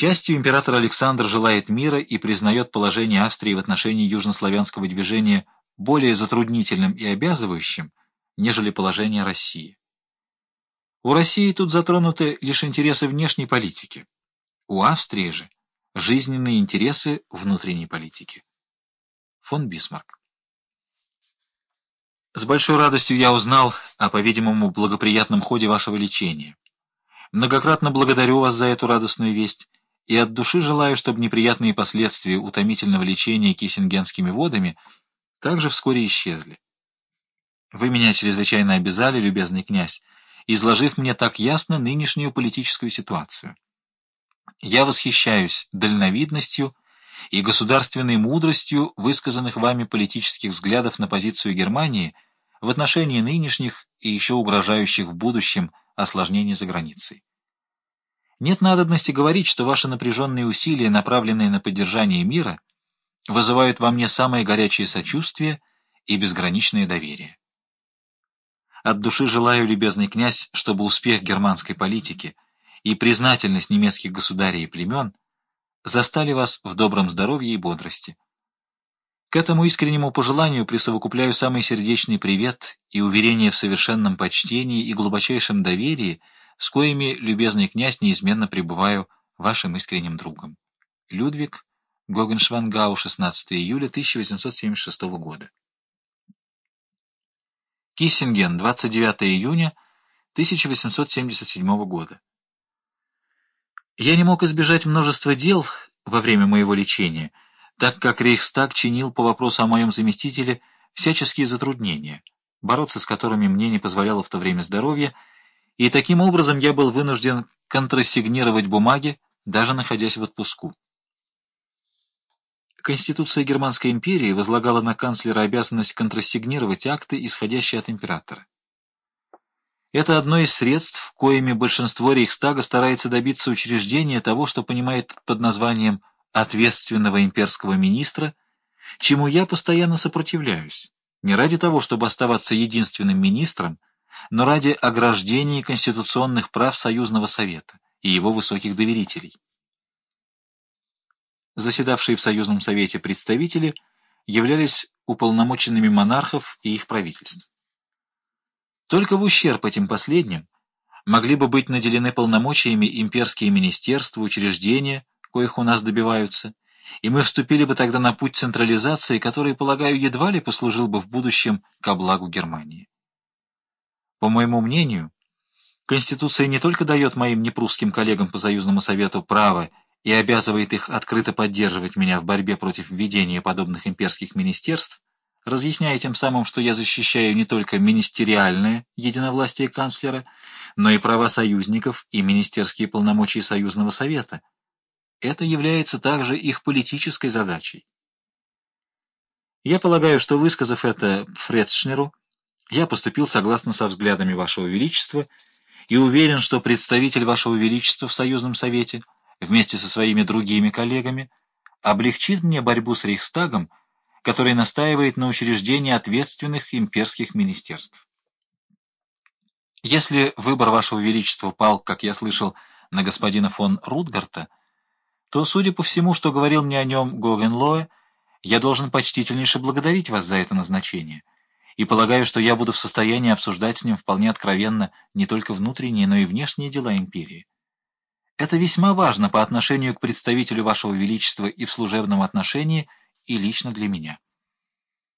счастью, император Александр желает мира и признает положение Австрии в отношении южнославянского движения более затруднительным и обязывающим, нежели положение России. У России тут затронуты лишь интересы внешней политики. У Австрии же жизненные интересы внутренней политики. Фон Бисмарк. С большой радостью я узнал о, по-видимому, благоприятном ходе вашего лечения. Многократно благодарю вас за эту радостную весть и от души желаю, чтобы неприятные последствия утомительного лечения киссингенскими водами также вскоре исчезли. Вы меня чрезвычайно обязали, любезный князь, изложив мне так ясно нынешнюю политическую ситуацию. Я восхищаюсь дальновидностью и государственной мудростью высказанных вами политических взглядов на позицию Германии в отношении нынешних и еще угрожающих в будущем осложнений за границей. Нет надобности говорить, что ваши напряженные усилия, направленные на поддержание мира, вызывают во мне самое горячее сочувствие и безграничное доверие. От души желаю, любезный князь, чтобы успех германской политики и признательность немецких государей и племен застали вас в добром здоровье и бодрости. К этому искреннему пожеланию присовокупляю самый сердечный привет и уверение в совершенном почтении и глубочайшем доверии, с коими, любезный князь, неизменно пребываю вашим искренним другом. Людвиг Гогеншвангау, 16 июля 1876 года. Киссинген, 29 июня 1877 года. Я не мог избежать множества дел во время моего лечения, так как Рейхстаг чинил по вопросу о моем заместителе всяческие затруднения, бороться с которыми мне не позволяло в то время здоровье, и таким образом я был вынужден контрасигнировать бумаги, даже находясь в отпуску. Конституция Германской империи возлагала на канцлера обязанность контрасигнировать акты, исходящие от императора. Это одно из средств, коими большинство Рейхстага старается добиться учреждения того, что понимает под названием «ответственного имперского министра», чему я постоянно сопротивляюсь, не ради того, чтобы оставаться единственным министром, но ради ограждения конституционных прав Союзного Совета и его высоких доверителей. Заседавшие в Союзном Совете представители являлись уполномоченными монархов и их правительств. Только в ущерб этим последним могли бы быть наделены полномочиями имперские министерства, учреждения, коих у нас добиваются, и мы вступили бы тогда на путь централизации, который, полагаю, едва ли послужил бы в будущем ко благу Германии. По моему мнению, Конституция не только дает моим непрусским коллегам по Союзному Совету право и обязывает их открыто поддерживать меня в борьбе против введения подобных имперских министерств, разъясняя тем самым, что я защищаю не только министериальное единовластие канцлера, но и права союзников и министерские полномочия Союзного Совета. Это является также их политической задачей. Я полагаю, что, высказав это Фредшнеру, я поступил согласно со взглядами Вашего Величества и уверен, что представитель Вашего Величества в Союзном Совете вместе со своими другими коллегами облегчит мне борьбу с Рейхстагом, который настаивает на учреждении ответственных имперских министерств. Если выбор Вашего Величества пал, как я слышал, на господина фон Рутгарта, то, судя по всему, что говорил мне о нем Гогенлоэ, я должен почтительнейше благодарить вас за это назначение — и полагаю, что я буду в состоянии обсуждать с ним вполне откровенно не только внутренние, но и внешние дела империи. Это весьма важно по отношению к представителю Вашего Величества и в служебном отношении, и лично для меня.